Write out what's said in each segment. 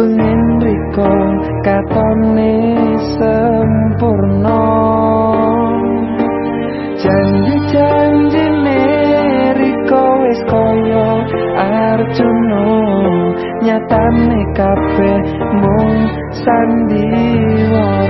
pengen riko katone sempurna. Janji-janji ne riko wis koyo arjuno nyatane kabeh mung sandiwara.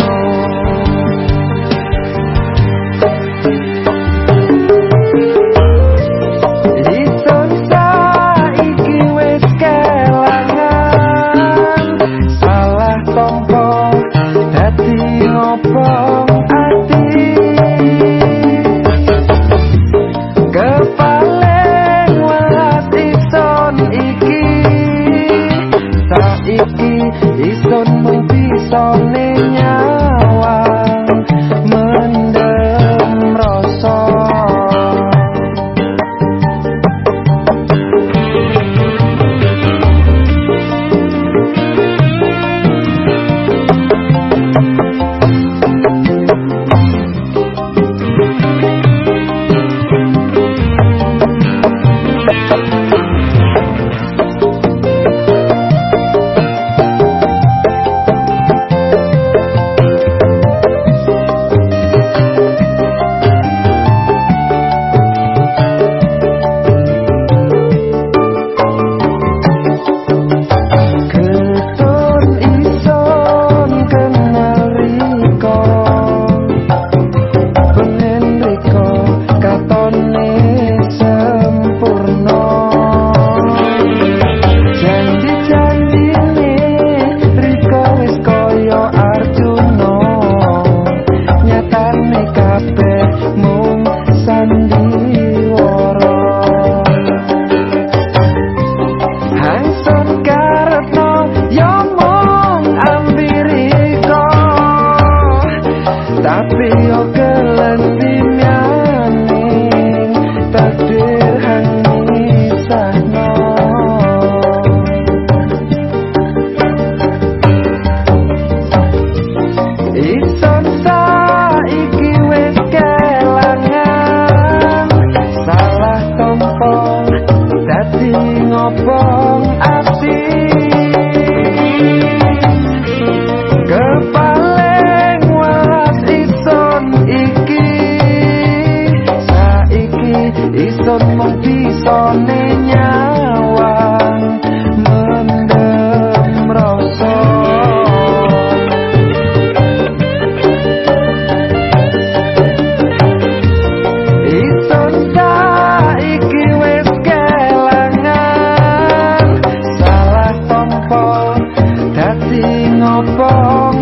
happy okay. sing o bong